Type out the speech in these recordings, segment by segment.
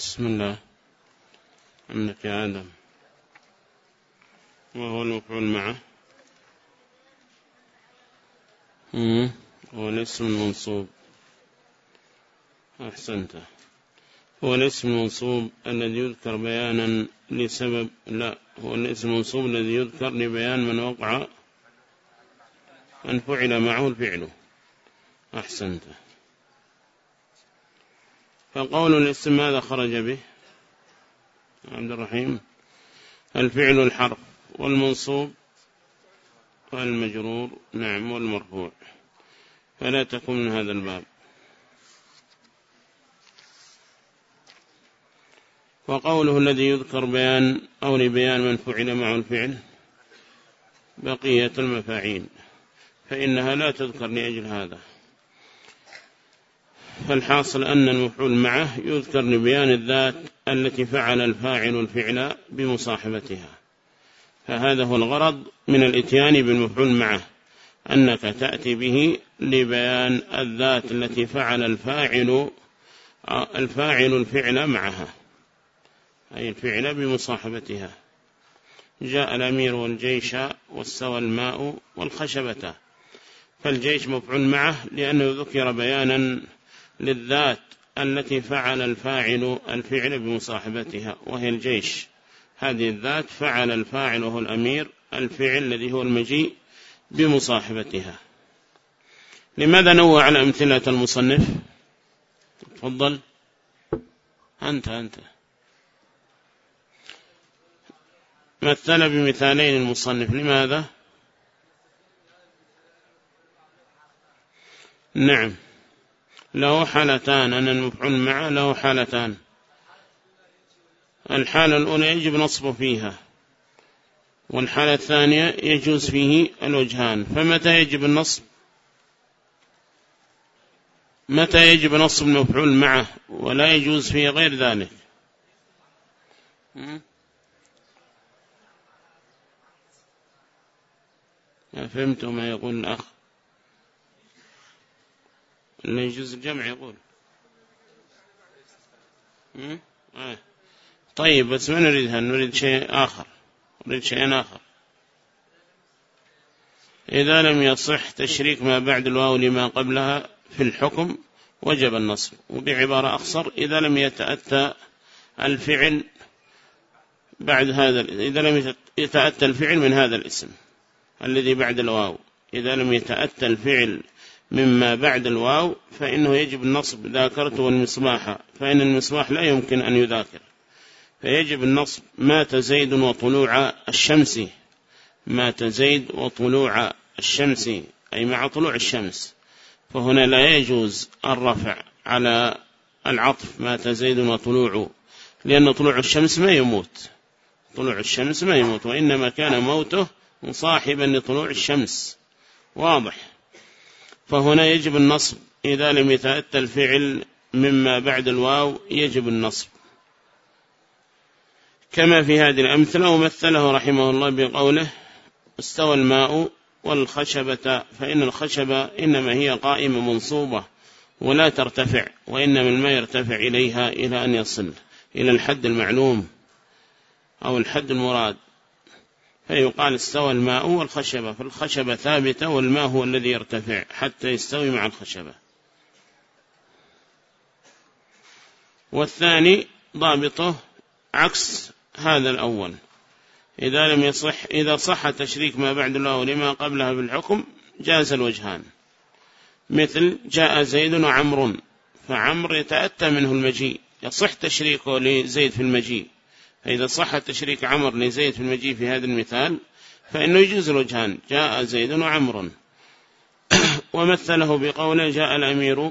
بسم الله. عندك يا آدم. وهو المفعول معه؟ هو الاسم المنصوب أحسنت. هو الاسم المنصوب الذي يذكر بيانا لسبب لا هو الاسم المنصوب الذي يذكر لبيان من وقع من فعل معه الفعل. أحسنت. فقول الاسم ماذا خرج به؟ عبد الرحيم. الفعل الحرف والمنصوب والمجرور نعم والمرفوع. فلا تكون من هذا الباب. وقوله الذي يذكر بيان أو لبيان من فعل معه الفعل بقية المفاعيل فإنها لا تذكر لأجل هذا. فالحاصل أن المفعول معه يذكر لبيان الذات التي فعل الفاعل الفعل بمصاحبتها. فهذا هو الغرض من الإتيان بالمفعول معه أنك تأتي به لبيان الذات التي فعل الفاعل الفاعل الفعل معها أي الفعل بمصاحبتها. جاء الأمير والجيش واستوى الماء والخشبة. فالجيش مفعول معه لأنه ذكر بيانا للذات التي فعل الفاعل الفعل بمصاحبتها وهي الجيش. هذه الذات فعل الفاعل وهو الأمير الفعل الذي هو المجيء بمصاحبتها. لماذا نوع على أمثلة المصنف؟ تفضل. أنت أنت. مثل بمثالين المصنف. لماذا؟ نعم. له حالتان أن المفعول معه له حالتان. الحالة الأولى يجب نصب فيها والحالة الثانية يجوز فيه الوجهان. فمتى يجب النصب؟ متى يجب نصب المفعول معه؟ ولا يجوز فيه غير ذلك. فهمت ما يقول الأخ؟ لا يجوز الجمع يقول. آه. طيب بس ما نريدها نريد شيء آخر. نريد شيء آخر. إذا لم يصح تشريك ما بعد الواو لما قبلها في الحكم وجب النصب. وبعبارة أخصر إذا لم يتأتى الفعل بعد هذا إذا لم يتأتى الفعل من هذا الاسم الذي بعد الواو. إذا لم يتأتى الفعل مما بعد الواو فإنه يجب النصب ذاكرت والمصباح فإن المصباح لا يمكن أن يذاكر. فيجب النصب مات زيد وطلوع الشمس. مات زيد وطلوع الشمس أي مع طلوع الشمس. فهنا لا يجوز الرفع على العطف مات زيد وطلوع لأن طلوع الشمس ما يموت. طلوع الشمس ما يموت وإنما كان موته مصاحبا لطلوع الشمس. واضح. فهنا يجب النصب. إذا لم يتأتى الفعل مما بعد الواو يجب النصب. كما في هذه الأمثلة ومثله رحمه الله بقوله استوى الماء والخشبة فإن الخشبة إنما هي قائمة منصوبة ولا ترتفع وإنما الماء يرتفع إليها إلى أن يصل إلى الحد المعلوم أو الحد المراد. فيقال استوى الماء والخشبة فالخشبة ثابتة والماء هو الذي يرتفع حتى يستوي مع الخشبة. والثاني ضابطه عكس هذا الأول. إذا لم يصح إذا صح تشريك ما بعد الله لما قبلها بالحكم جاز الوجهان. مثل جاء زيد وعمر فعمر يتأتى منه المجيء يصح تشريكه لزيد في المجيء. فإذا صح تشريك عمر لزيد في المجيء في هذا المثال فإنه يجوز الوجهان جاء زيد وعمر. ومثله بقوله جاء الأمير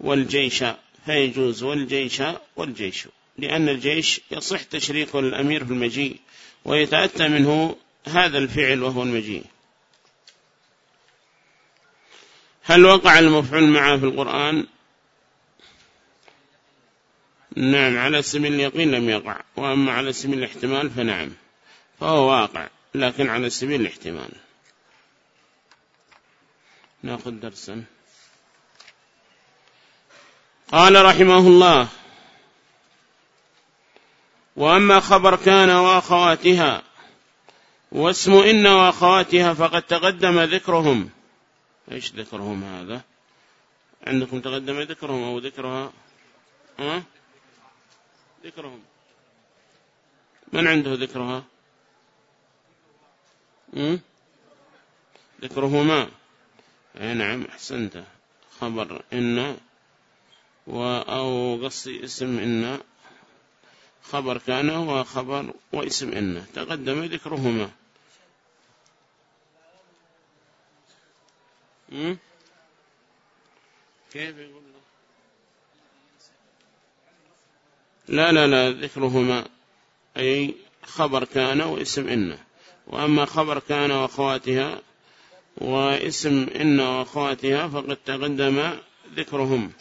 والجيش فيجوز والجيش والجيش لأن الجيش يصح تشريكه للأمير في المجيء ويتأتى منه هذا الفعل وهو المجيء. هل وقع المفعول معه في القرآن؟ نعم على سبيل اليقين لم يقع وأما على سبيل الاحتمال فنعم فهو واقع لكن على سبيل الاحتمال. نأخذ درسا. قال رحمه الله وأما خبر كان وأخواتها واسم إن وأخواتها فقد تقدم ذكرهم. إيش ذكرهم هذا؟ عندكم تقدم ذكرهم أو ذكرها؟ أه؟ ذكرهم. من عنده ذكرها؟ ذكرهما. أي نعم أحسنت. خبر إن أو قصي اسم إن. خبر كان وخبر واسم إن. تقدم ذكرهما. كيف يقول؟ لا لا لا ذكرهما. أي خبر كان واسم إن. وأما خبر كان وأخواتها واسم إن وأخواتها فقد تقدم ذكرهم.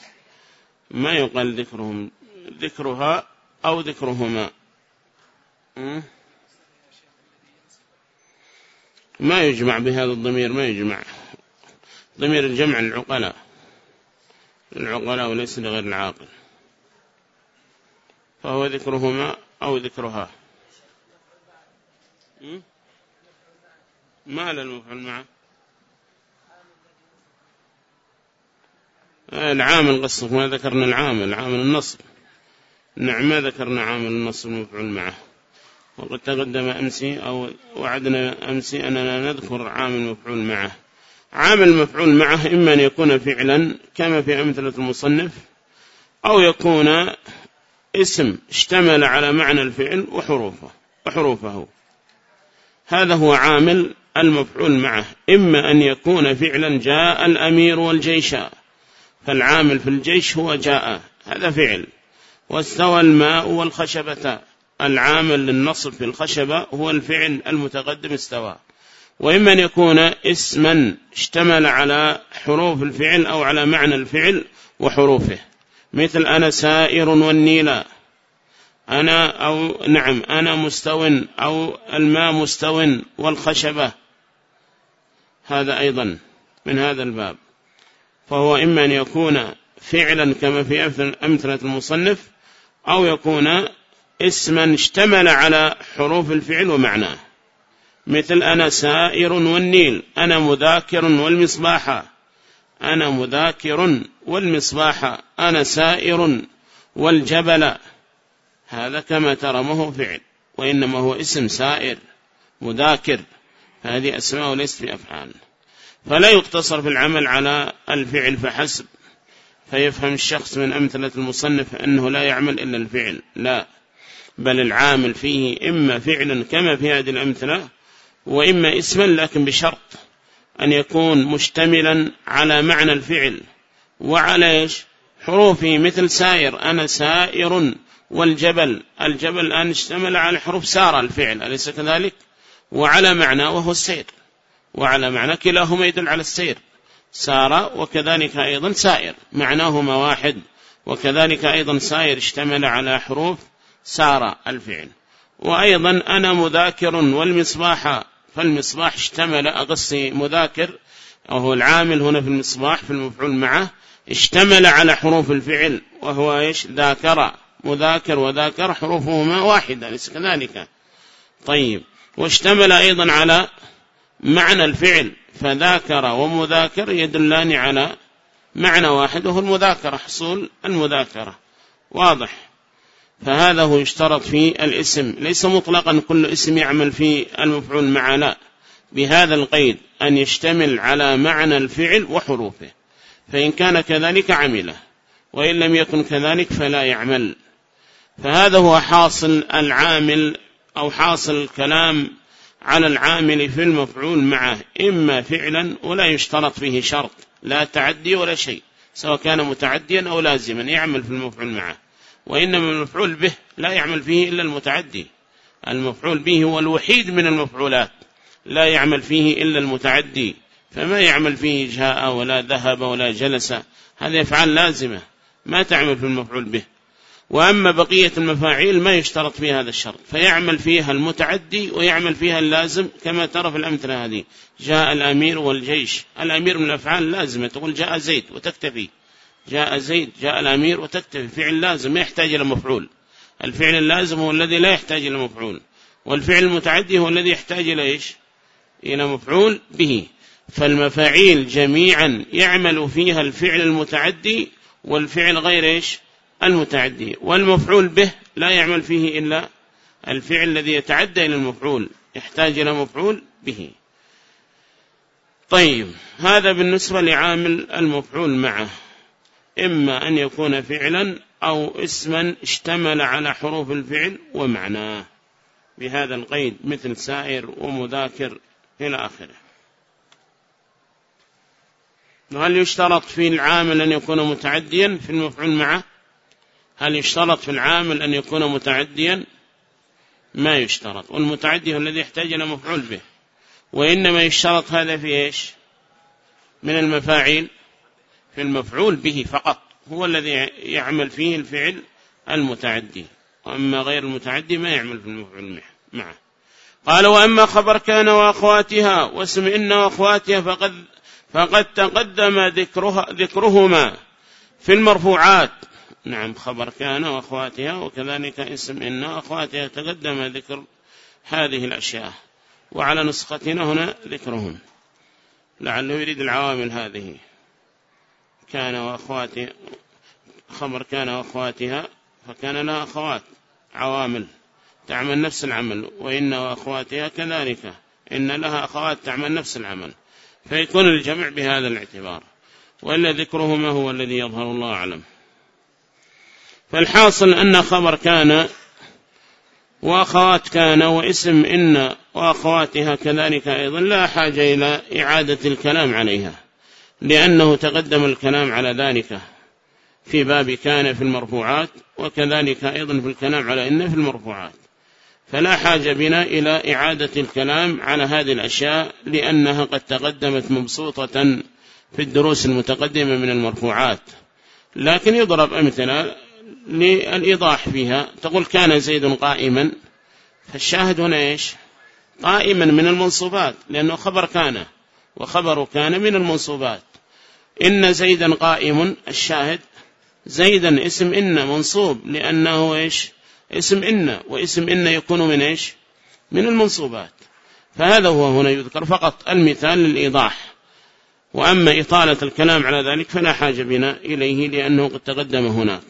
ما يقال ذكرهم؟ ذكرها أو ذكرهما. ما يجمع بهذا الضمير ما يجمع. ضمير الجمع العقلاء. العقلاء وليس لغير العاقل. فهو ذكرهما أو ذكرها. ما للمفعول معه. العامل قصة ما ذكرنا العامل عامل النصب. نعم ما ذكرنا عامل النصب المفعول معه. وقد تقدم أمسي أو وعدنا أمسي أننا نذكر عامل مفعول معه. عامل مفعول معه إما أن يكون فعلا كما في أمثلة المصنف أو يكون اسم اشتمل على معنى الفعل وحروفه وحروفه. هذا هو عامل المفعول معه. إما أن يكون فعلا جاء الأمير والجيش. فالعامل في الجيش هو جاء. هذا فعل. واستوى الماء والخشبة. العامل للنصب في الخشبة هو الفعل المتقدم استوى. وإما أن يكون اسما اشتمل على حروف الفعل أو على معنى الفعل وحروفه. مثل أنا سائر والنيل. أنا أو نعم أنا مستو أو الماء مستو والخشبة هذا أيضا من هذا الباب. فهو إما أن يكون فعلا كما في أمثلة المصنف أو يكون اسما اشتمل على حروف الفعل ومعناه. مثل أنا سائر والنيل أنا مذاكر والمصباح. أنا مذاكر والمصباح أنا سائر والجبل. هذا كما ترى ما هو فعل وإنما هو اسم سائر مذاكر. هذه أسماء ليست بأفعال. فلا يقتصر في العمل على الفعل فحسب فيفهم الشخص من أمثلة المصنف أنه لا يعمل إلا الفعل. لا بل العامل فيه إما فعلا كما في هذه الأمثلة وإما اسما لكن بشرط. أن يكون مشتملا على معنى الفعل. وعلى إيش؟ حروفه مثل سائر. أنا سائر والجبل. الجبل الآن اشتمل على حروف سار الفعل أليس كذلك؟ وعلى معنى وهو السير. وعلى معنى كلاهما يدل على السير. سار وكذلك أيضا سائر. معناهما واحد. وكذلك أيضا سائر اشتمل على حروف سار الفعل. وأيضا أنا مذاكر والمصباح فالمصباح اشتمل أقصي مذاكر وهو العامل هنا في المصباح في المفعول معه اشتمل على حروف الفعل وهو إيش؟ ذاكر مذاكر وذاكر حروفهما واحدة ليس كذلك؟ طيب. واشتمل أيضا على معنى الفعل فذاكر ومذاكر يدلان على معنى واحد وهو المذاكرة حصول المذاكرة. واضح؟ فهذا هو يشترط في الاسم. ليس مطلقا كل اسم يعمل في المفعول مع لا. بهذا القيد أن يشتمل على معنى الفعل وحروفه. فإن كان كذلك عمله. وإن لم يكن كذلك فلا يعمل. فهذا هو حاصل العامل أو حاصل الكلام على العامل في المفعول معه. إما فعلا ولا يشترط فيه شرط. لا تعدي ولا شيء. سواء كان متعديا أو لازما. يعمل في المفعول معه. وإنما المفعول به لا يعمل فيه إلا المتعدي. المفعول به هو الوحيد من المفعولات لا يعمل فيه إلا المتعدي. فما يعمل فيه جاء ولا ذهب ولا جلس هذه أفعال لازمة ما تعمل في المفعول به. وأما بقية المفاعيل ما يشترط فيها هذا الشرط فيعمل فيها المتعدي ويعمل فيها اللازم كما ترى في الأمثلة هذه. جاء الأمير والجيش الأمير من الأفعال لازمة تقول جاء زيد وتكتفي. جاء زيد جاء الأمير وتكتفي. فعل لازم ما يحتاج إلى مفعول. الفعل اللازم هو الذي لا يحتاج إلى مفعول. والفعل المتعدي هو الذي يحتاج إلى إيش؟ إلى مفعول به. فالمفاعيل جميعا يعمل فيها الفعل المتعدي والفعل غير إيش؟ المتعدي. والمفعول به لا يعمل فيه إلا الفعل الذي يتعدى إلى المفعول يحتاج إلى مفعول به. طيب هذا بالنسبة لعامل المفعول معه. إما أن يكون فعلا أو اسما اشتمل على حروف الفعل ومعناه. بهذا القيد مثل سائر ومذاكر إلى آخره. هل يشترط في العامل أن يكون متعديا في المفعول معه؟ هل يشترط في العامل أن يكون متعديا؟ ما يشترط. والمتعدي هو الذي يحتاج إلى مفعول به. وإنما يشترط هذا في إيش؟ من المفاعيل. في المفعول به فقط هو الذي يعمل فيه الفعل المتعدي. وأما غير المتعدي ما يعمل في المفعول معه. قال وأما خبر كان وأخواتها واسم إن وأخواتها فقد, فقد تقدم ذكرها ذكرهما في المرفوعات. نعم خبر كان وأخواتها وكذلك اسم إن وأخواتها تقدم ذكر هذه الأشياء. وعلى نسختنا هنا ذكرهم. لعله يريد العوامل هذه. كان وأخواتها خبر كان وأخواتها فكان لها أخوات عوامل تعمل نفس العمل وإن وأخواتها كذلك إن لها أخوات تعمل نفس العمل فيكون الجمع بهذا الاعتبار وإلا ذكرهما هو الذي يظهر الله أعلم. فالحاصل أن خبر كان وأخوات كان واسم إن وأخواتها كذلك أيضا لا حاجة إلى إعادة الكلام عليها. لأنه تقدم الكلام على ذلك في باب كان في المرفوعات وكذلك أيضا في الكلام على إن في المرفوعات. فلا حاجة بنا إلى إعادة الكلام على هذه الأشياء لأنها قد تقدمت مبسوطة في الدروس المتقدمة من المرفوعات. لكن يضرب أمثلة للإيضاح فيها. تقول كان زيد قائما. فالشاهد هنا إيش؟ قائما من المنصوبات لأنه خبر كان وخبر كان من المنصوبات. إن زيدا قائم الشاهد. زيدا اسم إن منصوب لأنه إيش؟ اسم إن واسم إن يكون من إيش؟ من المنصوبات. فهذا هو هنا يذكر فقط المثال للإيضاح. وأما إطالة الكلام على ذلك فلا حاجة بنا إليه لأنه قد تقدم هناك.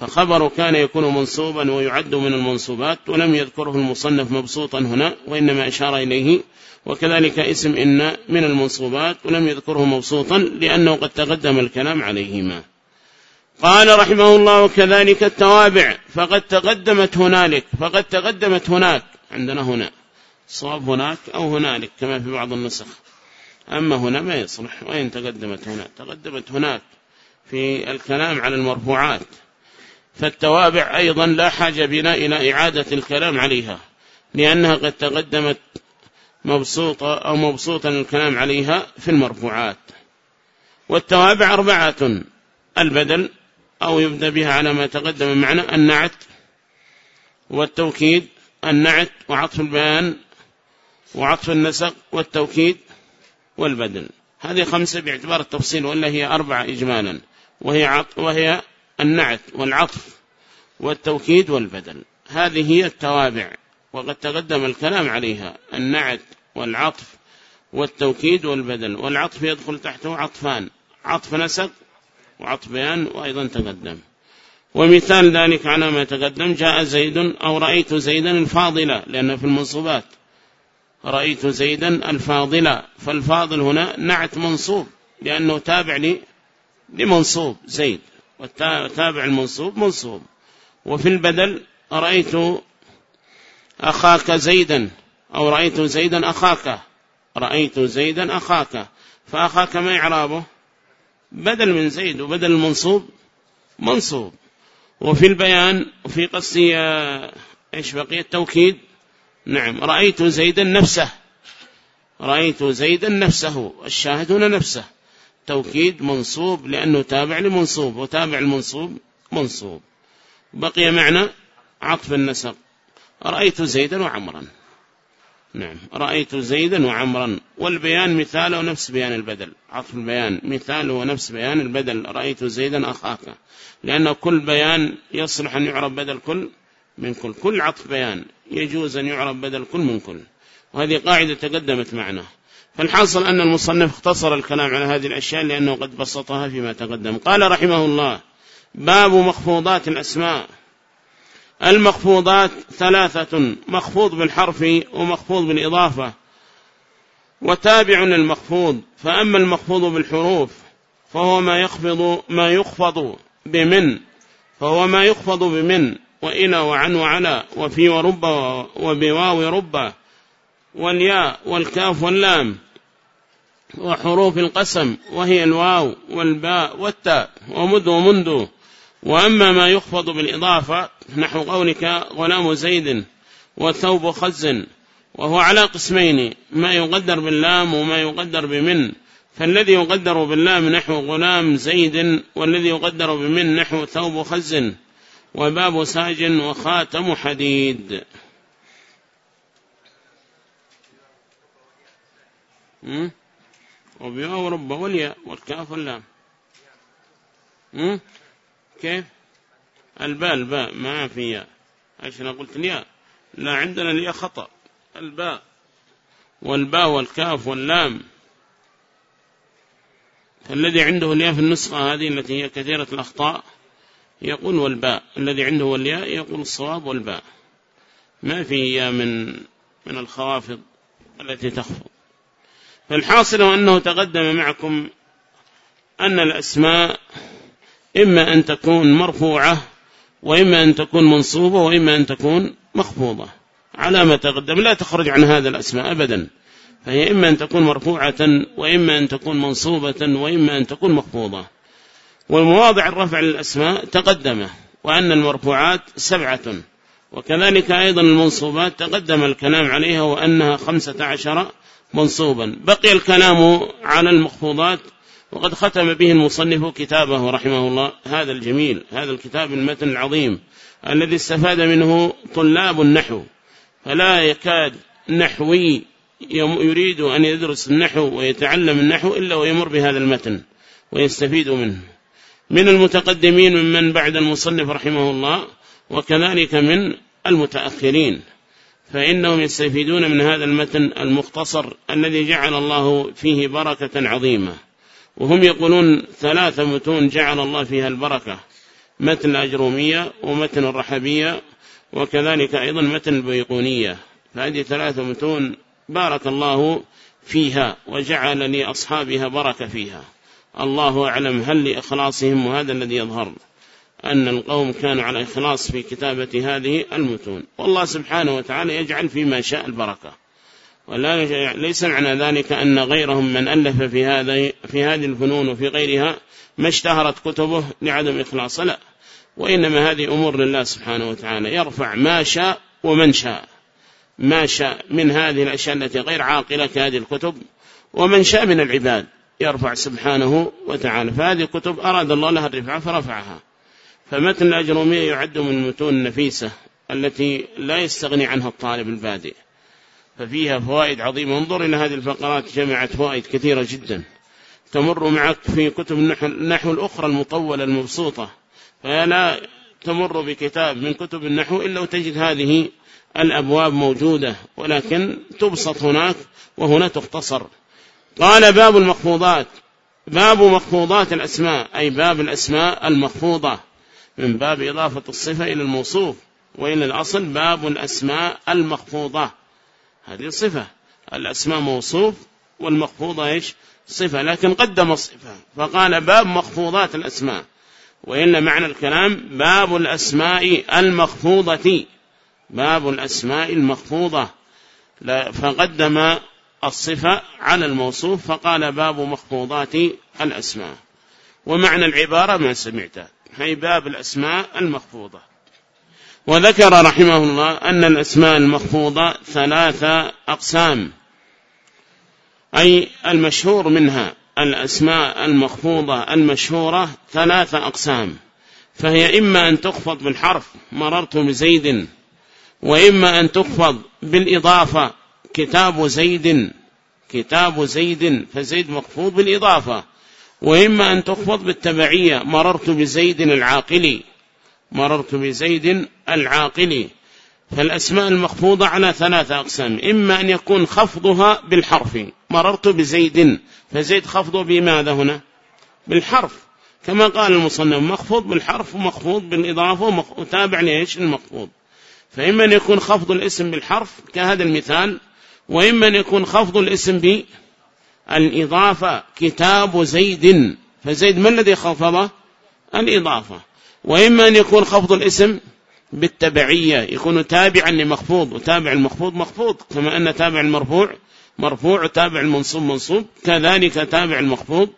فخبر كان يكون منصوبا ويعد من المنصوبات ولم يذكره المصنف مبسوطا هنا وإنما أشار إليه وكذلك اسم إن من المنصوبات ولم يذكره مبسوطا لأنه قد تقدم الكلام عليهما. قال رحمه الله كذلك التوابع فقد تقدمت هنالك فقد تقدمت هناك عندنا هنا. صواب هناك أو هنالك كما في بعض النسخ. أما هنا ما يصلح وين تقدمت هنا تقدمت هناك في الكلام على المرفوعات. فالتوابع أيضا لا حاجة بنا إلى إعادة الكلام عليها لأنها قد تقدمت مبسوطة أو مبسوطا الكلام عليها في المرفوعات. والتوابع أربعة البدل أو يبدأ بها على ما تقدم معنا النعت والتوكيد النعت وعطف البيان وعطف النسق والتوكيد والبدل. هذه خمسة باعتبار التفصيل ولا هي أربعة إجمالا. وهي, عط وهي النعت والعطف والتوكيد والبدل. هذه هي التوابع. وقد تقدم الكلام عليها النعت والعطف والتوكيد والبدل والعطف يدخل تحته عطفان عطف نسق وعطف بيان وأيضا تقدم. ومثال ذلك على ما تقدم جاء زيد أو رأيت زيدا الفاضلة لأنه في المنصوبات. رأيت زيدا الفاضلة فالفاضل هنا نعت منصوب لأنه تابع لي لمنصوب زيد والتابع المنصوب منصوب. وفي البدل رأيت أخاك زيدا أو رأيت زيدا أخاك. رأيت زيدا أخاك. فأخاك ما إعرابه؟ بدل من زيد وبدل المنصوب منصوب؟ وفي البيان وفي قصي إيش بقي التوكيد؟ نعم رأيت زيدا نفسه. رأيت زيدا نفسه الشاهد هنا نفسه. توكيد منصوب لأنه تابع لمنصوب وتابع المنصوب منصوب. بقي معنى عطف النسق. رأيت زيدا وعمرا. نعم رأيت زيدا وعمرا. والبيان مثاله نفس بيان البدل. عطف البيان مثاله نفس بيان البدل. رأيت زيدا أخاك. لأن كل بيان يصلح أن يعرب بدل كل من كل. كل عطف بيان يجوز أن يعرب بدل كل من كل. وهذه قاعدة تقدمت معنا. فالحاصل أن المصنف اختصر الكلام على هذه الأشياء لأنه قد بسطها فيما تقدم. قال رحمه الله باب مخفوضات الأسماء. المخفوضات ثلاثة مخفوض بالحرف ومخفوض بالإضافة. وتابع للمخفوض فأما المخفوض بالحروف فهو ما يخفض ما يخفض بمن فهو ما يخفض بمن وإلى وعن وعلى وفي ورب وبواو رب والياء والكاف واللام وحروف القسم وهي الواو والباء والتاء ومد ومنذ. وأما ما يخفض بالإضافة نحو قولك غلام زيد وثوب خز وهو على قسمين ما يقدر باللام وما يقدر بمن. فالذي يقدر باللام نحو غلام زيد والذي يقدر بمن نحو ثوب خز وباب ساج وخاتم حديد. وبياء ورب والياء والكاف واللام كيف؟ الباء الباء ما في ياء. عشان قلت الياء. لا عندنا الياء خطأ. الباء. والباء والكاف واللام. فالذي عنده الياء في النسخة هذه التي هي كثيرة الأخطاء يقول والباء. الذي عنده الياء يقول الصواب والباء. ما في ياء من من الخوافض التي تخفض. فالحاصل أنه تقدم معكم أن الأسماء إما أن تكون مرفوعة وإما أن تكون منصوبة وإما أن تكون مخفوضة. على ما تقدم لا تخرج عن هذا الأسماء أبدا. فهي إما أن تكون مرفوعة وإما أن تكون منصوبة وإما أن تكون مخفوضة. والمواضع الرفع للأسماء تقدم وأن المرفوعات سبعة. وكذلك أيضا المنصوبات تقدم الكلام عليها وأنها خمسة عشر منصوبا. بقي الكلام على المخفوضات وقد ختم به المصنف كتابه رحمه الله هذا الجميل هذا الكتاب المتن العظيم الذي استفاد منه طلاب النحو فلا يكاد نحوي يريد أن يدرس النحو ويتعلم النحو إلا ويمر بهذا المتن ويستفيد منه. من المتقدمين ممن بعد المصنف رحمه الله وكذلك من المتأخرين فإنهم يستفيدون من هذا المتن المختصر الذي جعل الله فيه بركة عظيمة. وهم يقولون ثلاثة متون جعل الله فيها البركة. متن الأجرومية ومتن الرحبية وكذلك أيضا متن البيقونية. فهذه ثلاثة متون بارك الله فيها وجعل لأصحابها بركة فيها. الله أعلم هل لإخلاصهم وهذا الذي يظهر أن القوم كانوا على إخلاص في كتابة هذه المتون. والله سبحانه وتعالى يجعل فيما شاء البركة. ولا ليس معنى ذلك أن غيرهم من ألف في هذه في هذه الفنون وفي غيرها ما اشتهرت كتبه لعدم إخلاص. لا. وإنما هذه أمور لله سبحانه وتعالى. يرفع ما شاء ومن شاء. ما شاء من هذه الأشياء التي غير عاقلة كهذه الكتب ومن شاء من العباد. يرفع سبحانه وتعالى. فهذه كتب أراد الله لها الرفعة فرفعها. فمتن الأجرومية يعد من المتون النفيسة التي لا يستغني عنها الطالب البادئ. ففيها فوائد عظيمة. انظر إلى هذه الفقرات جمعت فوائد كثيرة جدا. تمر معك في كتب النحو الأخرى المطولة المبسوطة. فلا تمر بكتاب من كتب النحو إلا وتجد هذه الأبواب موجودة. ولكن تبسط هناك وهنا تختصر. قال باب المخفوضات. باب مخفوضات الأسماء أي باب الأسماء المخفوضة. من باب إضافة الصفة إلى الموصوف وإلى الأصل باب الأسماء المخفوضة. هذه صفة. الأسماء موصوف والمخفوضة إيش؟ صفة لكن قدم الصفة. فقال باب مخفوضات الأسماء. وإن معنى الكلام باب الأسماء المخفوضة باب الأسماء المخفوضة فقدم الصفة على الموصوف فقال باب مخفوضات الأسماء. ومعنى العبارة ما سمعته. هي باب الأسماء المخفوضة وذكر رحمه الله أن الأسماء المخفوضة ثلاثة أقسام أي المشهور منها الأسماء المخفوضة المشهورة ثلاثة أقسام فهي إما أن تخفض بالحرف مررت بزيد وإما أن تخفض بالإضافة كتاب زيد كتاب زيد فزيد مخفوض بالإضافة وإما أن تخفض بالتبعية مررت بزيد العاقل مررت بزيد العاقل فالأسماء المخفوضة على ثلاثة أقسام. إما أن يكون خفضها بالحرف. مررت بزيد. فزيد خفضه بماذا هنا؟ بالحرف. كما قال المصنف مخفوض بالحرف ومخفوض بالإضافة وتابع ليش المخفوض. فإما أن يكون خفض الاسم بالحرف كهذا المثال وإما أن يكون خفض الاسم بالإضافة كتاب زيد. فزيد ما الذي خفضه؟ الإضافة. وإما أن يكون خفض الاسم بالتبعية يكون تابعا لمخفوض وتابع المخفوض مخفوض كما أن تابع المرفوع مرفوع وتابع المنصوب منصوب كذلك تابع المخفوض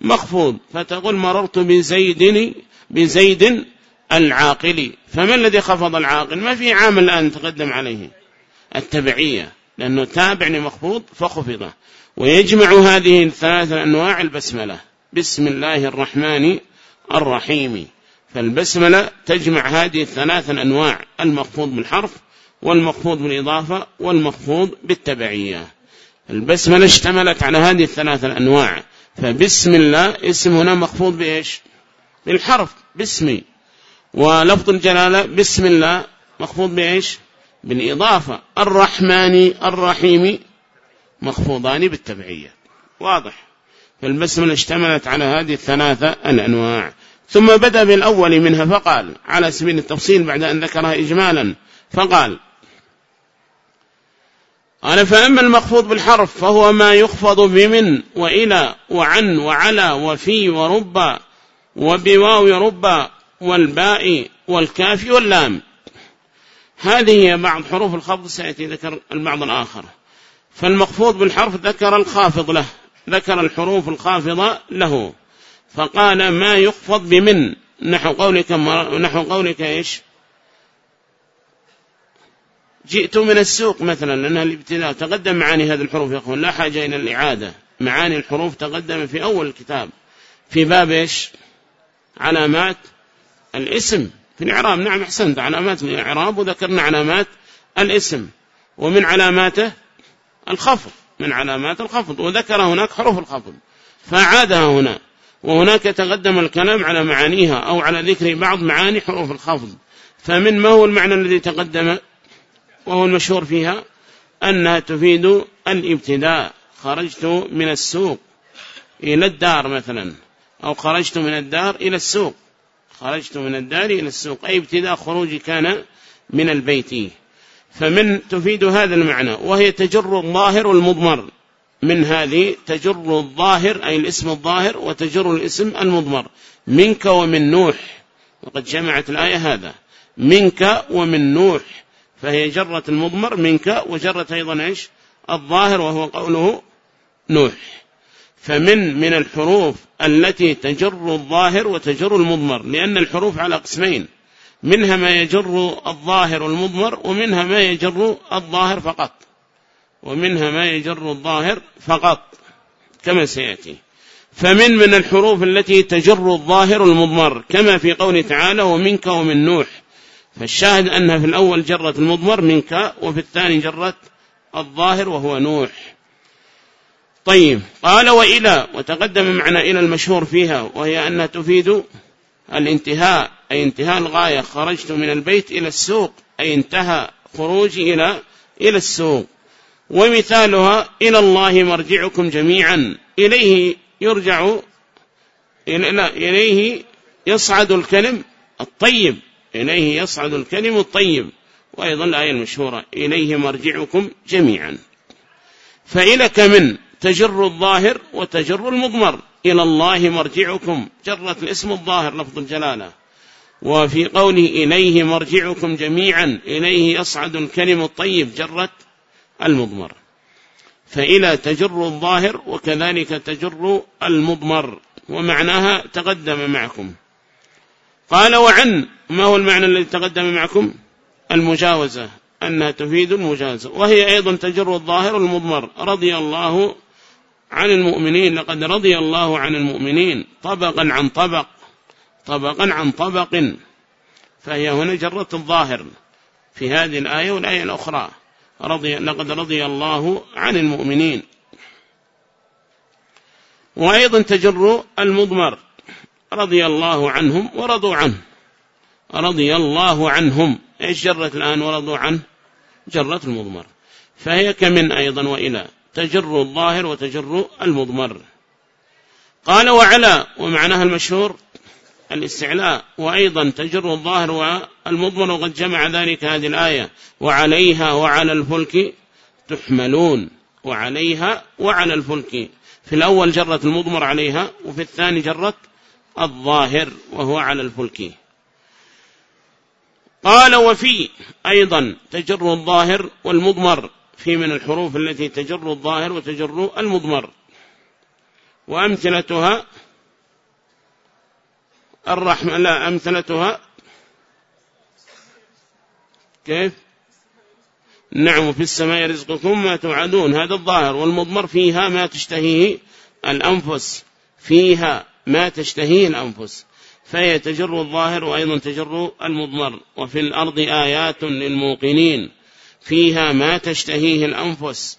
مخفوض. فتقول مررت بزيد بزيد العاقل. فما الذي خفض العاقل؟ ما في عامل الآن تقدم عليه التبعية لأنه تابع لمخفوض فخفضه ويجمع هذه الثلاثة أنواع البسملة. بسم الله الرحمن الرحيم. فالبسملة تجمع هذه الثلاث الأنواع المخفوض بالحرف والمخفوض بالإضافة والمخفوض بالتبعية. البسملة اشتملت على هذه الثلاث الأنواع فبسم الله اسم هنا مخفوض بإيش؟ بالحرف باسمي. ولفظ الجلالة بسم الله مخفوض بإيش؟ بالإضافة. الرحمن الرحيم مخفوضان بالتبعية. واضح. فالبسملة اشتملت على هذه الثلاثة الأنواع. ثم بدأ بالأول منها فقال على سبيل التفصيل بعد أن ذكرها إجمالا فقال قال فأما المخفوض بالحرف فهو ما يخفض بمن وإلى وعن وعلى وفي ورب وبواو رب والباء والكاف واللام. هذه هي بعض حروف الخفض سيأتي ذكر البعض الآخر. فالمخفوض بالحرف ذكر الخافض له ذكر الحروف الخافضة له. فقال ما يخفض بمن؟ نحو قولك نحو قولك إيش؟ جئت من السوق مثلا لأنها الابتداء تقدم معاني هذه الحروف يقول لا حاجة إلى الإعادة. معاني الحروف تقدم في أول الكتاب في باب إيش؟ علامات الاسم. في الإعراب. نعم أحسنت. علامات الإعراب وذكرنا علامات الاسم. ومن علاماته الخفض. من علامات الخفض. وذكر هناك حروف الخفض. فعادها هنا. وهناك تقدم الكلام على معانيها أو على ذكر بعض معاني حروف الخفض. فمن ما هو المعنى الذي تقدم وهو المشهور فيها؟ أنها تفيد الابتداء. خرجت من السوق إلى الدار مثلا أو خرجت من الدار إلى السوق. خرجت من الدار إلى السوق أي ابتداء خروجي كان من البيت. فمن تفيد هذا المعنى وهي تجر الظاهر المضمر. من هذه تجر الظاهر أي الاسم الظاهر وتجر الاسم المضمر. منك ومن نوح. وقد جمعت الآية هذا. منك ومن نوح. فهي جرة المضمر منك وجرت أيضا إيش؟ الظاهر وهو قوله نوح. فمن من الحروف التي تجر الظاهر وتجر المضمر لأن الحروف على قسمين. منها ما يجر الظاهر المضمر ومنها ما يجر الظاهر فقط. ومنها ما يجر الظاهر فقط كما سيأتي. فمن من الحروف التي تجر الظاهر المضمر كما في قول تعالى ومنك ومن نوح فالشاهد أنها في الأول جرت المضمر منك وفي الثاني جرت الظاهر وهو نوح. طيب قال وإلى وتقدم معنا إلى المشهور فيها وهي أنها تفيد الانتهاء أي انتهاء الغاية. خرجت من البيت إلى السوق أي انتهى خروجي إلى إلى السوق. ومثالها إلى الله مرجعكم جميعا. إليه يرجع إليه يصعد الكلم الطيب. إليه يصعد الكلم الطيب. وأيضا الآية المشهورة إليه مرجعكم جميعا. فإلى كمن؟ تجر الظاهر وتجر المضمر. إلى الله مرجعكم. جرت الاسم الظاهر لفظ الجلالة. وفي قوله إليه مرجعكم جميعا. إليه يصعد الكلم الطيب. جرت المضمر. فإلى تجر الظاهر وكذلك تجر المضمر ومعناها تقدم معكم. قال وعن ما هو المعنى الذي تقدم معكم؟ المجاوزة أنها تفيد المجاوزة. وهي أيضا تجر الظاهر المضمر. رضي الله عن المؤمنين لقد رضي الله عن المؤمنين. طبقا عن طبق طبقا عن طبق. فهي هنا جرت الظاهر في هذه الآية والآية الأخرى. رضي لقد رضي الله عن المؤمنين. وأيضا تجر المضمر. رضي الله عنهم ورضوا عنه. رضي الله عنهم. إيش جرت الآن ورضوا عنه؟ جرت المضمر. فهي كمن أيضا وإلى. تجر الظاهر وتجر المضمر. قال وعلى. ومعناها المشهور الاستعلاء وأيضا تجر الظاهر والمضمر وقد جمع ذلك هذه الآية وعليها وعلى الفلك تحملون وعليها وعلى الفلك. في الأول جرت المضمر عليها وفي الثاني جرت الظاهر وهو على الفلك. قال وفي أيضا تجر الظاهر والمضمر في من الحروف التي تجر الظاهر وتجر المضمر. وأمثلتها الرحمة لا أمثلتها. كيف؟ نعم في السماء رزقكم ما توعدون. هذا الظاهر والمضمر فيها ما تشتهيه الأنفس. فيها ما تشتهيه الأنفس. فهي تجر الظاهر وأيضا تجر المضمر. وفي الأرض آيات للموقنين. فيها ما تشتهيه الأنفس.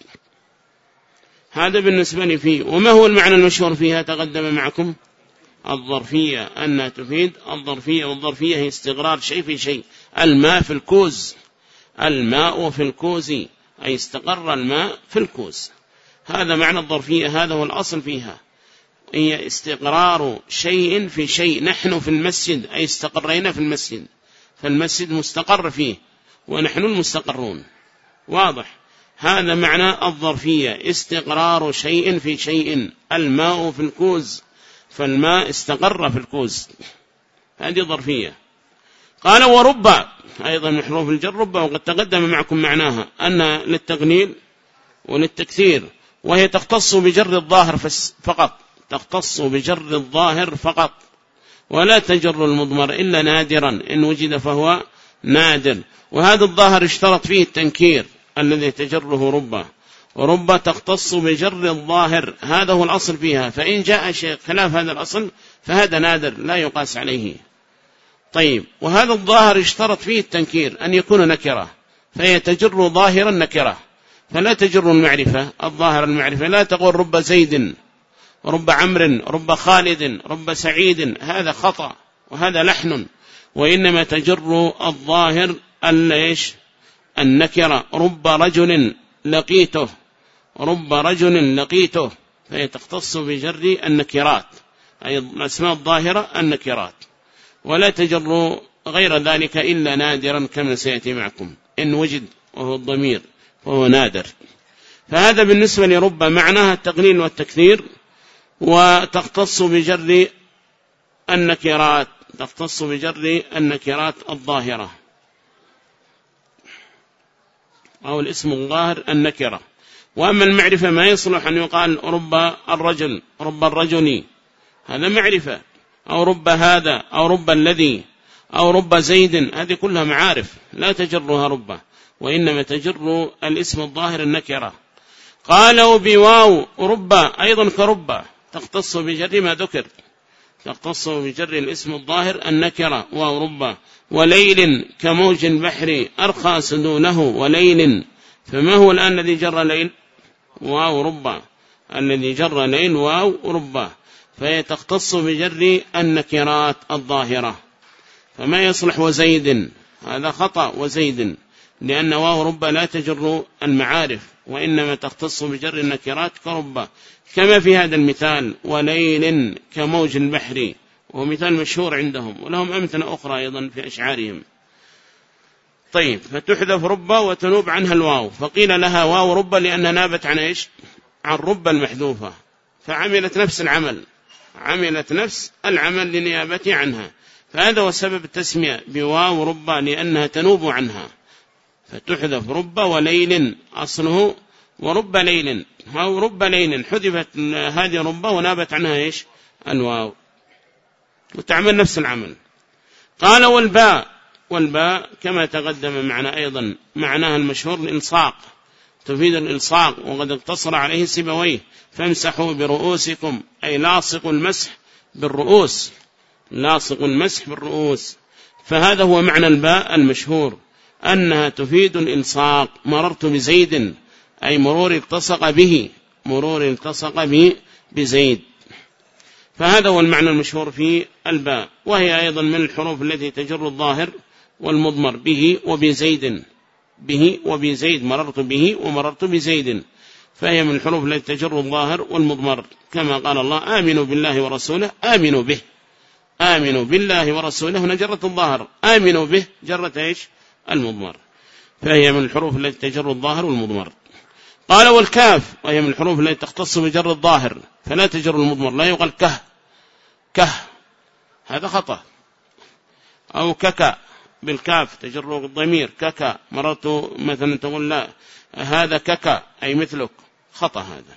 هذا بالنسبة لي فيه. وما هو المعنى المشهور فيها؟ تقدم معكم. الظرفية أنها تفيد الظرفية والظرفية هي استغرار شيء في شيء. الماء في الكوز. الماء في الكوز أي استقر الماء في الكوز. هذا معنى الظرفية هذا هو الأصل فيها. هي استقرار شيء في شيء. نحن في المسجد أي استقرينا في المسجد. فالمسجد مستقر فيه ونحن المستقرون. واضح؟ هذا معنى الظرفية استقرار شيء في شيء. الماء في الكوز. فالماء استقر في الكوز. هذه ظرفية. قال ورب أيضا من حروف الجر رب وقد تقدم معكم معناها أن للتغنيل وللتكثير وهي تختص بجر الظاهر فقط. تختص بجر الظاهر فقط. ولا تجر المضمر إلا نادرا. إن وجد فهو نادر. وهذا الظاهر اشترط فيه التنكير الذي تجره ربه. ورب تختص بجر الظاهر. هذا هو الأصل فيها. فإن جاء شيء خلاف هذا الأصل فهذا نادر لا يقاس عليه. طيب وهذا الظاهر اشترط فيه التنكير أن يكون نكرة. فهي تجر ظاهرا نكرة. فلا تجر المعرفة. الظاهر المعرفة. لا تقول رب زيد رب عمر رب خالد رب سعيد. هذا خطأ وهذا لحن. وإنما تجر الظاهر النكرة. رب رجل لقيته. رب رجل لقيته فهي تختص بجر النكرات أي الأسماء الظاهرة النكرات. ولا تجر غير ذلك إلا نادرا كما سيأتي معكم. إن وجد وهو الضمير وهو نادر. فهذا بالنسبة لرب معناها التقليل والتكثير وتختص بجر النكرات تختص بجر النكرات الظاهرة. أو الاسم الظاهر النكرة. وأما المعرفة ما يصلح أن يقال رب الرجل رب الرجل. هذا معرفة. أو رب هذا أو رب الذي أو رب زيد. هذه كلها معارف. لا تجرها رب. وإنما تجر الاسم الظاهر النكرة. قالوا بواو رب أيضا كرب. تختص بجر ما ذكر. تختص بجر الاسم الظاهر النكرة. واو رب. وليل كموج البحر أرخى سدوله وليل. فما هو الآن الذي جر ليل؟ واو رب الذي جر ليل واو رب فهي تختص بجر النكرات الظاهرة. فما يصلح وزيد؟ هذا خطأ وزيد. لأن واو رب لا تجر المعارف وإنما تختص بجر النكرات كرب كما في هذا المثال وليل كموج البحر. وهو مثال مشهور عندهم ولهم أمثلة أخرى أيضا في أشعارهم. طيب فتحذف رب وتنوب عنها الواو. فقيل لها واو رب لأنها نابت عن إيش؟ عن رب المحذوفة. فعملت نفس العمل. عملت نفس العمل لنيابة عنها. فهذا هو سبب التسمية بواو رب لأنها تنوب عنها. فتحذف رب وليل أصله ورب ليل. أو رب ليل. حذفت هذه رب ونابت عنها إيش؟ الواو. وتعمل نفس العمل. قال والباء. والباء كما تقدم معنا أيضا معناها المشهور الإلصاق تفيد الإلصاق وقد اقتصر عليه سبويه فامسحوا برؤوسكم أي لاصق المسح بالرؤوس لاصق المسح بالرؤوس. فهذا هو معنى الباء المشهور أنها تفيد الإلصاق مررت بزيد أي مرور التصق به مرور التصق به بزيد. فهذا هو المعنى المشهور في الباء وهي أيضا من الحروف التي تجر الظاهر والمضمر به وبزيد به وبزيد مررت به ومررت بزيد فهي من الحروف التي تجر الظاهر والمضمر. كما قال الله آمنوا بالله ورسوله آمنوا به. آمنوا بالله ورسوله هنا جرت الظاهر. آمنوا به جرت إيش؟ المضمر. فهي من الحروف التي تجر الظاهر والمضمر. قال والكاف وهي من الحروف التي تختص بجر الظاهر. فلا تجر المضمر لا يقال كه. كه. هذا خطأ. أو ككا بالكاف تجر الضمير ككا مررت مثلا تقول لا هذا ككا أي مثلك. خطأ هذا.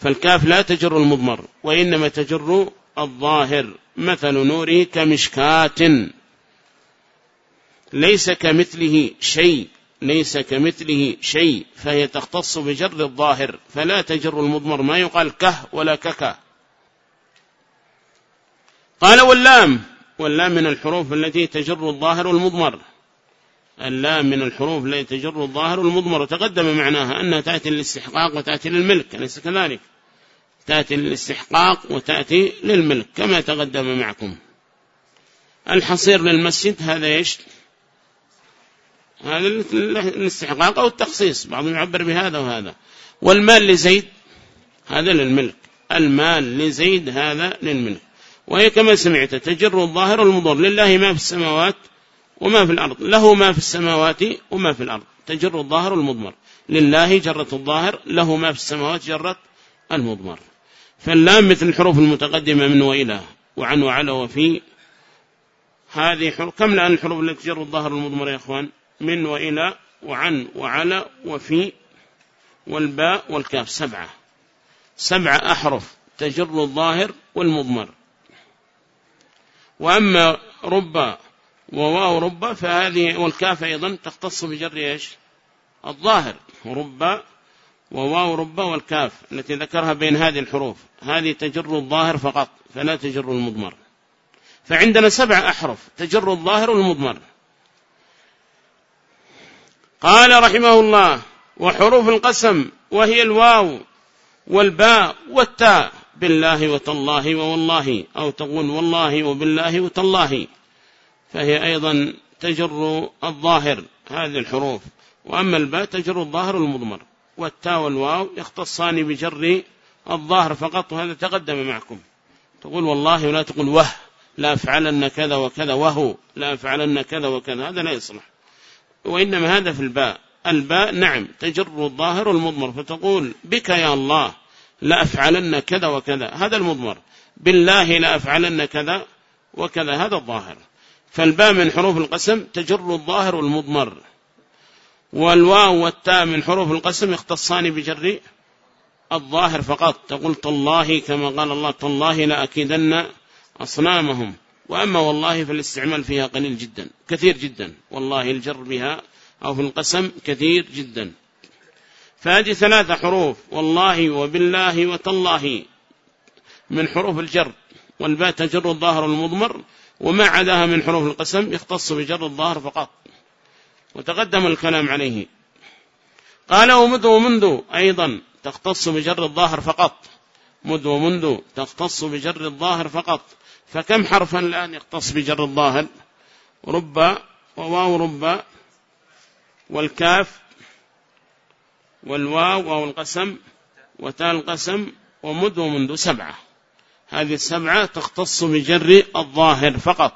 فالكاف لا تجر المضمر وإنما تجر الظاهر. مثل نوره كمشكات ليس كمثله شيء ليس كمثله شيء فهي تختص بجر الظاهر. فلا تجر المضمر ما يقال كه ولا ككا قال واللام. واللام من الحروف التي تجر الظاهر والمضمر اللام من الحروف التي تجر الظاهر والمضمر وتقدم معناها أنها تأتي للاستحقاق وتأتي للملك أليس كذلك؟ تأتي للاستحقاق وتأتي للملك كما تقدم معكم. الحصير للمسجد هذا إيش؟ هذا الاستحقاق أو التخصيص. بعضهم يعبر بهذا وهذا. والمال لزيد هذا للملك. المال لزيد هذا للملك. وهي كما سمعت تجر الظاهر والمضر لله ما في السماوات وما في الأرض. له ما في السماوات وما في الأرض. تجر الظاهر والمضمر لله جرت الظاهر له ما في السماوات جرت المضمر. فاللام مثل الحروف المتقدمة من وإلى وعن وعلى وفي. هذه حروف كم لأن الحروف التي تجر الظاهر والمضمر يا أخوان؟ من وإلى وعن وعلى وفي والباء والكاف. سبعة. سبعة أحرف تجر الظاهر والمضمر. وأما رب وواو رب فهذه والكاف أيضا تختص بجر إيش؟ الظاهر. رب وواو رب والكاف التي ذكرها بين هذه الحروف. هذه تجر الظاهر فقط فلا تجر المضمر. فعندنا سبع أحرف تجر الظاهر والمضمر. قال رحمه الله وحروف القسم وهي الواو والباء والتاء. بالله وتالله ووالله أو تقول والله وبالله وتالله. فهي أيضا تجر الظاهر هذه الحروف. وأما الباء تجر الظاهر المضمر. والتاء والواو يختصان بجر الظاهر فقط وهذا تقدم معكم. تقول والله ولا تقول وه. لا أفعلن كذا وكذا وهو. لا أفعلن كذا وكذا. هذا لا يصلح. وإنما هذا في الباء. الباء نعم تجر الظاهر والمضمر فتقول بك يا الله. لا أفعلن كذا وكذا. هذا المضمر. بالله لا أفعلن كذا وكذا. هذا الظاهر. فالباء من حروف القسم تجر الظاهر والمضمر. والواو والتاء من حروف القسم يختصان بجر الظاهر فقط. تقول تالله كما قال الله تالله لأكيدن أصنامهم. وأما والله فالاستعمال فيها قليل جدا كثير جدا. والله الجر بها أو في القسم كثير جدا. فهذه ثلاثة حروف والله وبالله وتالله. من حروف الجر والباء تجر الظاهر المضمر وما عداها من حروف القسم يختص بجر الظاهر فقط. وتقدم الكلام عليه. قال ومذ ومنذ أيضا تختص بجر الظاهر فقط. مذ ومنذ تختص بجر الظاهر فقط. فكم حرفا الآن يختص بجر الظاهر؟ رب وواو رب والكاف والواو واو القسم وتاء القسم ومذ ومنذ سبعة. هذه السبعة تختص بجر الظاهر فقط.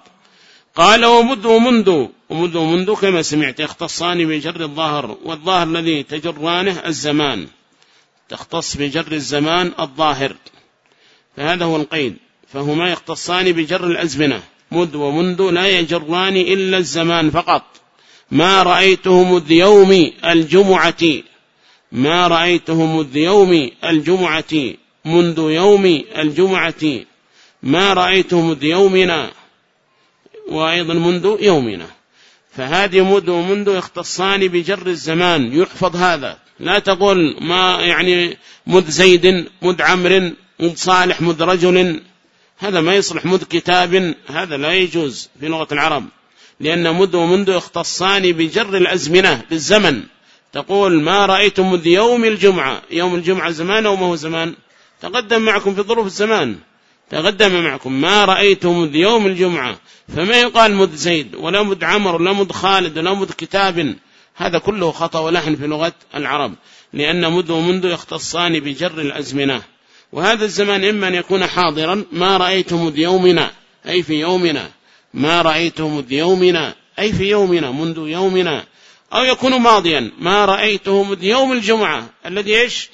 قال ومد ومنذ ومد ومنذ كما سمعت يختصان بجر الظاهر والظاهر الذي تجرانه الزمان. تختص بجر الزمان الظاهر. فهذا هو القيد. فهما يختصان بجر الأزمنة. مد ومنذ لا يجران إلا الزمان فقط. ما رأيته مذ يوم الجمعة ما رأيته مذ يوم الجمعة منذ يوم الجمعة. ما رأيته مذ يومنا وأيضا منذ يومنا. فهذه مذ ومنذ يختصان بجر الزمان. يحفظ هذا. لا تقول ما يعني مذ زيد مذ عمر مذ صالح مذ رجل. هذا ما يصلح مذ كتاب. هذا لا يجوز في لغة العرب. لأن مذ ومنذ يختصان بجر الأزمنة بالزمن. تقول ما رأيت مذ يوم الجمعة. يوم الجمعة زمان أو ما هو زمان؟ تقدم معكم في ظروف الزمان. تقدم معكم. ما رأيت مذ يوم الجمعة. فما يقال مذ زيد ولا مذ عمر ولا مذ خالد ولا مذ كتاب. هذا كله خطأ ولحن في لغة العرب. لأن مذ ومنذ يختصان بجر الأزمنة. وهذا الزمان إما أن يكون حاضرا. ما رأيت مذ يومنا. أي في يومنا. ما رأيت مذ يومنا. أي في يومنا. منذ يومنا. أو يكون ماضيا. ما رأيته مذ يوم الجمعة. الذي إيش؟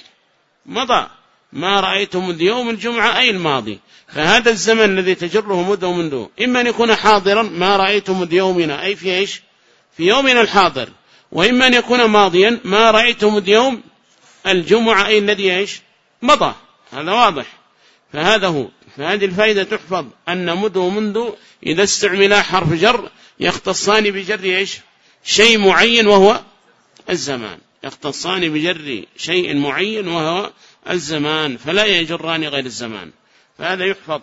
مضى. ما رأيته مذ يوم الجمعة أي الماضي. فهذا الزمن الذي تجره مذ ومنذ إما أن يكون حاضرا ما رأيته مذ يومنا. أي في إيش؟ في يومنا الحاضر. وإما أن يكون ماضيا ما رأيته مذ يوم الجمعة أي الذي إيش؟ مضى. هذا واضح. فهذا هو. فهذه الفائدة تحفظ أن مذ ومنذ إذا استعملا حرف جر يختصان بجر إيش؟ شيء معين وهو الزمان. يختصان بجر شيء معين وهو الزمان فلا يجران غير الزمان فهذا يحفظ.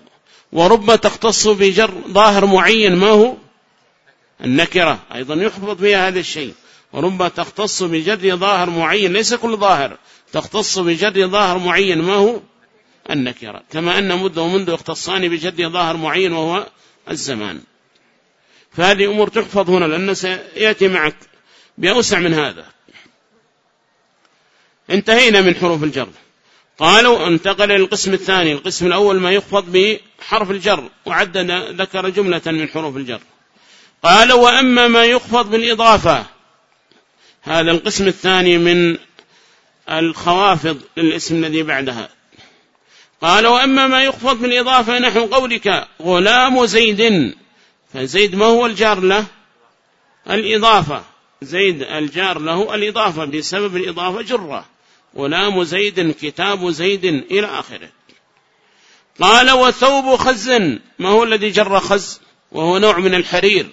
ورب تختص بجر ظاهر معين ما هو؟ النكرة أيضا يحفظ فيها هذا الشيء. ورب تختص بجر ظاهر معين ليس كل ظاهر تختص بجر ظاهر معين ما هو؟ النكرة. كما أن مد ومنذ يختصان بجر ظاهر معين وهو الزمان. فهذه أمور تحفظ هنا لأنه سيأتي معك بأوسع من هذا. انتهينا من حروف الجر. قالوا انتقل للقسم الثاني القسم الأول ما يخفض بحرف الجر وعدد ذكر جملة من حروف الجر. قال وأما ما يخفض بالإضافة هذا القسم الثاني من الخوافض للاسم الذي بعدها. قال وأما ما يخفض بالإضافة نحو قولك غلام زيد. فزيد ما هو الجار له؟ الإضافة. زيد الجار له الإضافة بسبب الإضافة جرة. غلام زيد كتاب زيد إلى آخره. قال وثوب خز. ما هو الذي جر خز؟ وهو نوع من الحرير.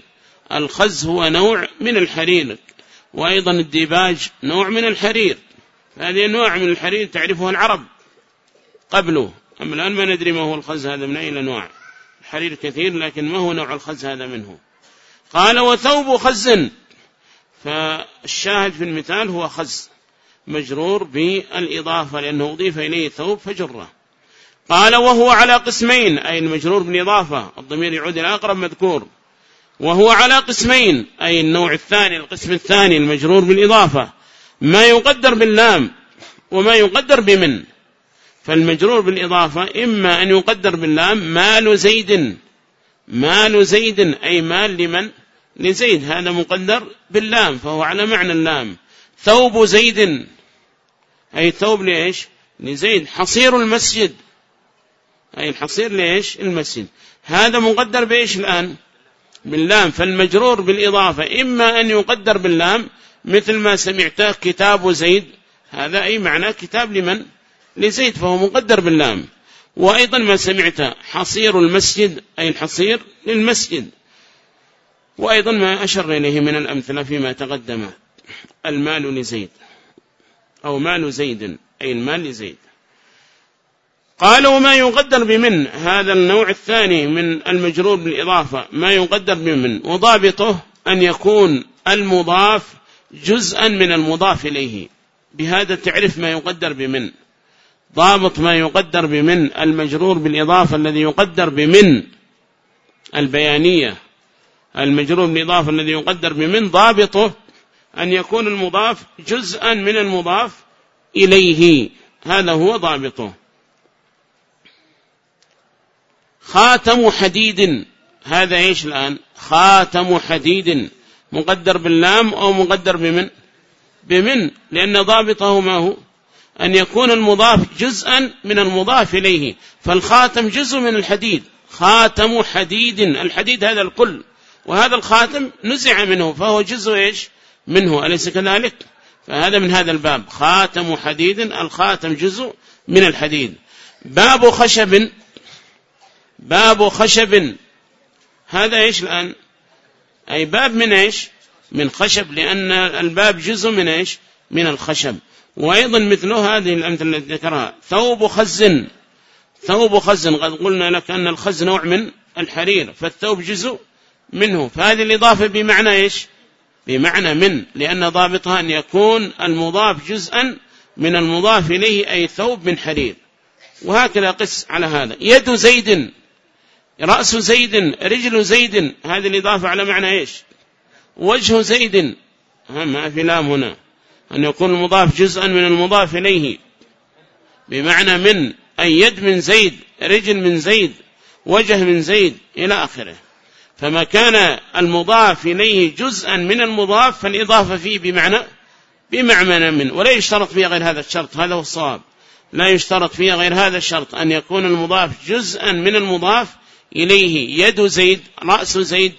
الخز هو نوع من الحرير. وأيضا الديباج نوع من الحرير. هذه نوع من الحرير تعرفها العرب قبله. أما الآن ما ندري ما هو الخز هذا من أي نوع؟ الحرير كثير لكن ما هو نوع الخز هذا منه. قال وثوب خز. فالشاهد في المثال هو خز مجرور بالإضافة لأنه أضيف إليه ثوب فجرة. قال وهو على قسمين أي المجرور بالإضافة الضمير يعود إلى أقرب مذكور. وهو على قسمين أي النوع الثاني القسم الثاني المجرور بالإضافة. ما يقدر باللام وما يقدر بمن. فالمجرور بالإضافة إما أن يقدر باللام مال زيد. مال زيد أي مال لمن؟ لزيد. هذا مقدر باللام فهو على معنى اللام. ثوب زيد. أي ثوب ليش لزيد. حصير المسجد. أي الحصير ليش المسجد. هذا مقدر بإيش الآن؟ باللام. فالمجرور بالإضافة إما أن يقدر باللام مثل ما سمعته كتاب زيد. هذا أي معنى؟ كتاب لمن؟ لزيد فهو مقدر باللام وأيضا ما سمعت حصير المسجد أي الحصير للمسجد. وأيضا ما أشر إليه من الأمثلة فيما تقدم المال لزيد أو مال زيد أي المال لزيد. قال وما يقدر بمن؟ هذا النوع الثاني من المجرور بالإضافة. ما يقدر بمن؟ وضابطه أن يكون المضاف جزءا من المضاف إليه. بهذا تعرف ما يقدر بمن. ضابط ما يقدر بمن المجرور بالإضافة الذي يقدر بمن البيانية المجرور بالإضافة الذي يقدر بمن ضابطه أن يكون المضاف جزءا من المضاف إليه. هذا هو ضابطه. خاتم حديد. هذا إيش الآن؟ خاتم حديد. مقدر باللام أو مقدر بمن؟ بمن لأن ضابطه ما هو؟ أن يكون المضاف جزءا من المضاف إليه فالخاتم جزء من الحديد خاتم حديد الحديد هذا الكل وهذا الخاتم نزع منه فهو جزء إيش؟ منه أليس كذلك؟ فهذا من هذا الباب خاتم حديد الخاتم جزء من الحديد. باب خشب باب خشب هذا إيش الآن؟ أي باب من إيش؟ من خشب لأن الباب جزء من إيش؟ من الخشب. وأيضا مثله هذه الأمثلة التي ذكرها. ثوب خز ثوب خز قد قلنا لك أن الخز نوع من الحرير فالثوب جزء منه. فهذه الإضافة بمعنى إيش؟ بمعنى من لأن ضابطها أن يكون المضاف جزءا من المضاف إليه أي ثوب من حرير. وهكذا قس على هذا. يد زيد. رأس زيد. رجل زيد. هذه الإضافة على معنى إيش؟ وجه زيد. ما في لام هنا. أن يكون المضاف جزءا من المضاف إليه. بمعنى من أي يد من زيد رجل من زيد وجه من زيد إلى آخره. فما كان المضاف إليه جزءا من المضاف فالإضافة فيه بمعنى بمعنى من. ولا يشترط فيها غير هذا الشرط هذا هو الصواب. لا يشترط فيها غير هذا الشرط أن يكون المضاف جزءا من المضاف إليه. يد زيد رأس زيد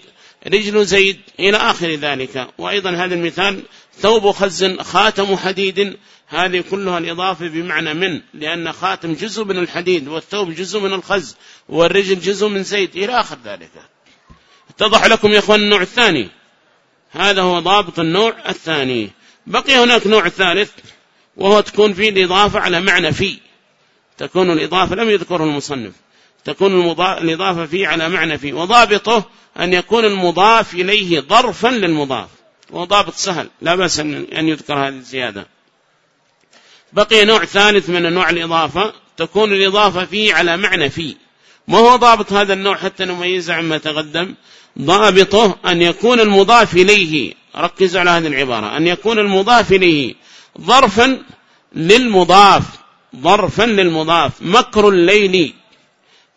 رجل زيد إلى آخر ذلك. وأيضا هذا المثال ثوب خز خاتم حديد. هذه كلها الإضافة بمعنى من لأن خاتم جزء من الحديد والثوب جزء من الخز والرجل جزء من زيد إلى آخر ذلك. اتضح لكم يا أخوان النوع الثاني. هذا هو ضابط النوع الثاني. بقي هناك نوع ثالث وهو تكون فيه الإضافة على معنى في. تكون الإضافة لم يذكره المصنف. تكون الإضافة فيه على معنى فيه وضابطه أن يكون المضاف إليه ظرفا للمضاف. وضابط سهل لا بأس أن يذكر هذه الزيادة. بقي نوع ثالث من نوع الإضافة تكون الإضافة فيه على معنى فيه ما هو ضابط هذا النوع حتى نميزه عما تقدم؟ ضابطه أن يكون المضاف إليه ركزوا على هذه العبارة أن يكون المضاف إليه ظرفا للمضاف ظرفا للمضاف مكر الليل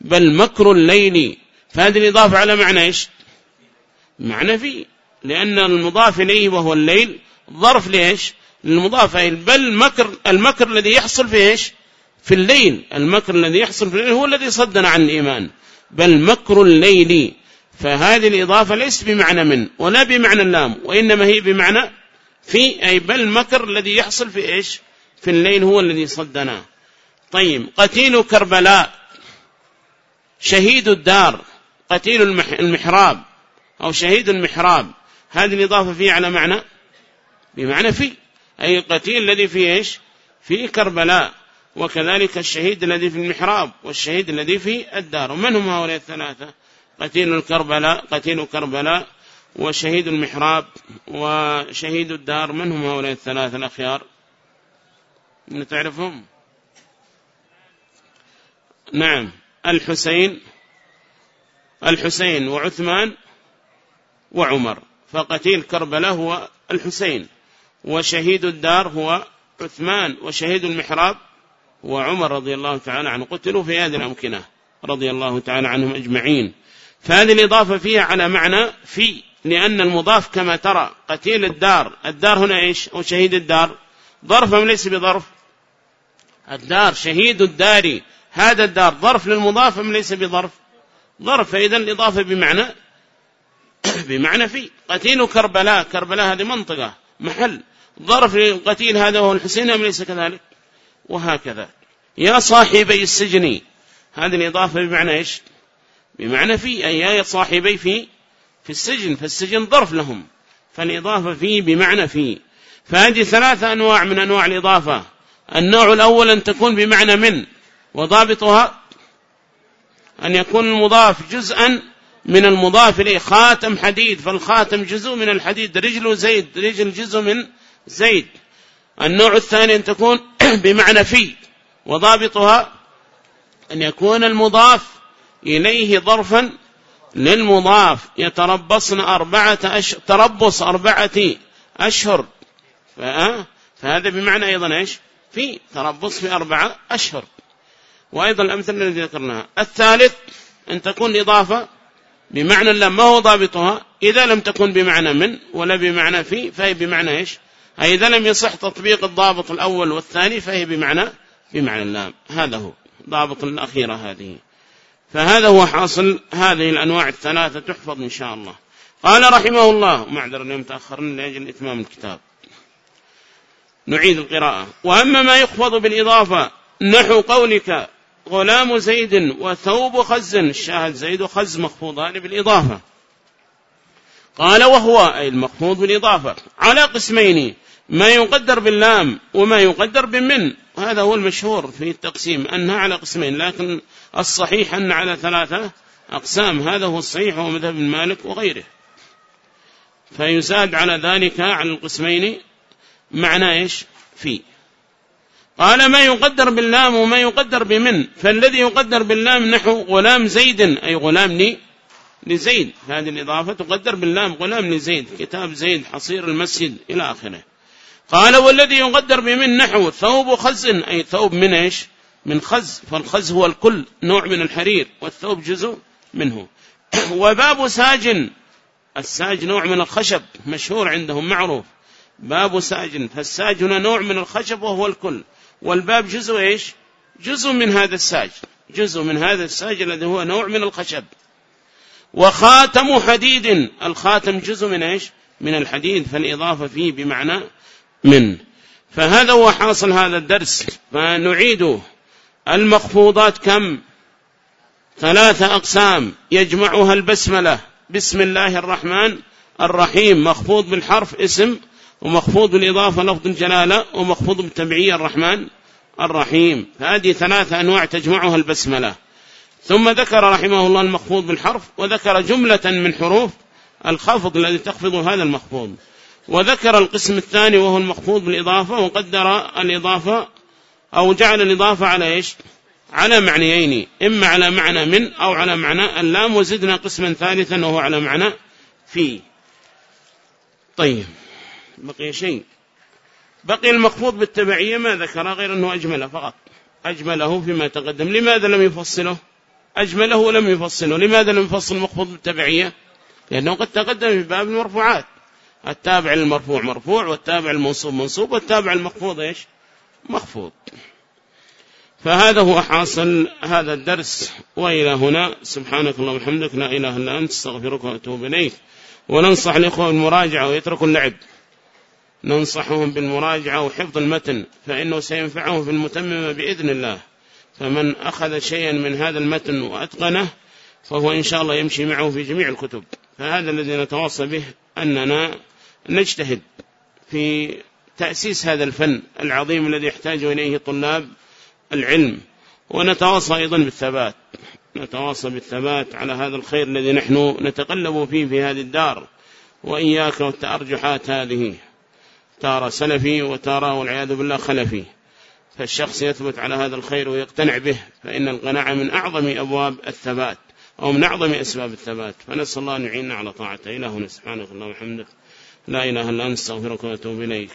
بل مكر الليل. فهذه الإضافة على معنى إيش؟ معنى فيه لأن المضاف إليه وهو الليل. ظرف ليش للمضاف بل مكر المكر الذي يحصل في إيش؟ في الليل. المكر الذي يحصل في الليل هو الذي صدنا عن الإيمان. بل مكر الليل. فهذه الإضافة ليس بمعنى من ولا بمعنى اللام وإنما هي بمعنى في أي بل مكر الذي يحصل في إيش؟ في الليل هو الذي صدنا. طيب قتيل كربلاء. شهيد الدار. قتيل المحراب. أو شهيد المحراب. هذه الإضافة فيه على معنى؟ بمعنى في. أي القتيل الذي في إيش؟ في كربلاء. وكذلك الشهيد الذي في المحراب والشهيد الذي في الدار. ومن هم هؤلاء الثلاثة؟ قتيل الكربلاء قتيل كربلاء وشهيد المحراب وشهيد الدار. من هم هؤلاء الثلاثة الأخيار؟ تعرفهم. نعم. الحسين الحسين وعثمان وعمر. فقتيل كربلاء هو الحسين وشهيد الدار هو عثمان وشهيد المحراب هو عمر رضي الله تعالى عنه. قتلوا في هذه الأمكنة رضي الله تعالى عنهم أجمعين. فهذه الإضافة فيها على معنى في لأن المضاف كما ترى قتيل الدار الدار هنا إيش؟ أو شهيد الدار. ظرف أم ليس بظرف؟ الدار شهيد الدار هذا الدار. ظرف للمضاف أم ليس بظرف؟ ظرف. فإذا الإضافة بمعنى بمعنى في قتيل كربلاء كربلاء هذه منطقة محل ظرف للقتيل هذا هو الحسين أم ليس كذلك؟ وهكذا. يا صاحبي السجن هذه الإضافة بمعنى إيش؟ بمعنى في أي يا صاحبي في في السجن فالسجن ظرف لهم. فالإضافة فيه بمعنى فيه فهذه ثلاثة أنواع من أنواع الإضافة. النوع الأول أن تكون بمعنى من وضابطها أن يكون المضاف جزءا من المضاف إليه خاتم حديد فالخاتم جزء من الحديد رجل زيد رجل جزء من زيد. النوع الثاني أن تكون بمعنى في وضابطها أن يكون المضاف إليه ظرفا للمضاف. يتربصن أربعة أشهر تربص أربعة أشهر. فهذا بمعنى أيضا إيش؟ في تربص في أربعة أشهر. وأيضا الأمثلة التي ذكرناها. الثالث أن تكون إضافة بمعنى لم ما هو ضابطها؟ إذا لم تكن بمعنى من ولا بمعنى في فهي بمعنى إيش؟ أي إذا لم يصح تطبيق الضابط الأول والثاني فهي بمعنى بمعنى اللام. هذا هو ضابط الأخيرة هذه. فهذا هو حاصل هذه الأنواع الثلاثة تحفظ إن شاء الله. قال رحمه الله معذر اليوم تأخرنا لأجل إتمام الكتاب. نعيد القراءة. وأما ما يخفض بالإضافة نحو قولك غلام زيد وثوب خز. الشاهد زيد وخز مخفوضان بالإضافة. قال وهو أي المخفوض بالإضافة. على قسمين ما يقدر باللام وما يقدر بمن وهذا هو المشهور في التقسيم أنها على قسمين لكن الصحيح أن على ثلاثة أقسام. هذا هو الصحيح هو مذهب المالك وغيره. فيزاد على ذلك على القسمين. معنى إيش؟ في قال ما يقدر باللام وما يقدر بمن. فالذي يقدر باللام نحو غلام زيد أي غلام لي لزيد. هذه الإضافة تقدر باللام غلام لزيد. كتاب زيد حصير المسجد إلى آخره. قال والذي يقدر بمن نحو ثوب خز أي ثوب من إيش؟ من خز. فالخز هو الكل نوع من الحرير والثوب جزء منه. وباب ساج. الساج نوع من الخشب مشهور عندهم معروف. باب ساج. فالساج هنا نوع من الخشب وهو الكل. والباب جزء إيش؟ جزء من هذا الساج. جزء من هذا الساج الذي هو نوع من الخشب. وخاتم حديد. الخاتم جزء من إيش؟ من الحديد. فالإضافة فيه بمعنى من. فهذا هو حاصل هذا الدرس. فنعيد. المخفوضات كم؟ ثلاثة أقسام يجمعها البسملة. بسم الله الرحمن الرحيم. مخفوض بالحرف اسم ومخفوض بالإضافة لفظ الجلالة ومخفوض بالتبعية الرحمن الرحيم. فهذه ثلاثة أنواع تجمعها البسملة. ثم ذكر رحمه الله المخفوض بالحرف وذكر جملة من حروف الخفض الذي تخفض هذا المخفوض. وذكر القسم الثاني وهو المخفوض بالإضافة وقدر الإضافة أو جعل الإضافة على إيش؟ على معنيين إما على معنى من أو على معنى اللام وزدنا قسما ثالثا وهو على معنى في. طيب. بقي شيء. بقي المخفوض بالتبعية ما ذكر غير أنه أجمله فقط. أجمله فيما تقدم. لماذا لم يفصله؟ أجمله ولم يفصله. لماذا لم يفصل المخفوض بالتبعية؟ لأنه قد تقدم في باب المرفوعات. التابع المرفوع مرفوع والتابع المنصوب منصوب والتابع المخفوض إيش؟ مخفوض. فهذا هو حاصل هذا الدرس. وإلى هنا سبحانك اللهم وبحمدك لا إله إلا أنت أستغفرك وأتوب إليك. وننصح الإخوة بالمراجعة ويتركوا اللعب. ننصحهم بالمراجعة وحفظ المتن فإنه سينفعهم في المتممة بإذن الله. فمن أخذ شيئا من هذا المتن وأتقنه فهو إن شاء الله يمشي معه في جميع الكتب. فهذا الذي نتواصى به أننا نجتهد في تأسيس هذا الفن العظيم الذي يحتاج إليه طلاب العلم. ونتواصى أيضا بالثبات. نتواصى بالثبات على هذا الخير الذي نحن نتقلب فيه في هذه الدار. وإياك والتأرجحات هذه. تارى سلفي وتارى والعياذ بالله خلفي. فالشخص يثبت على هذا الخير ويقتنع به فإن القناعة من أعظم أبواب الثبات أو من أعظم أسباب الثبات. فنسأل الله أن يعيننا على طاعته. إلهنا سبحانه الله وحمده لا إله إلا أنت أستغفرك وأتوب إليك.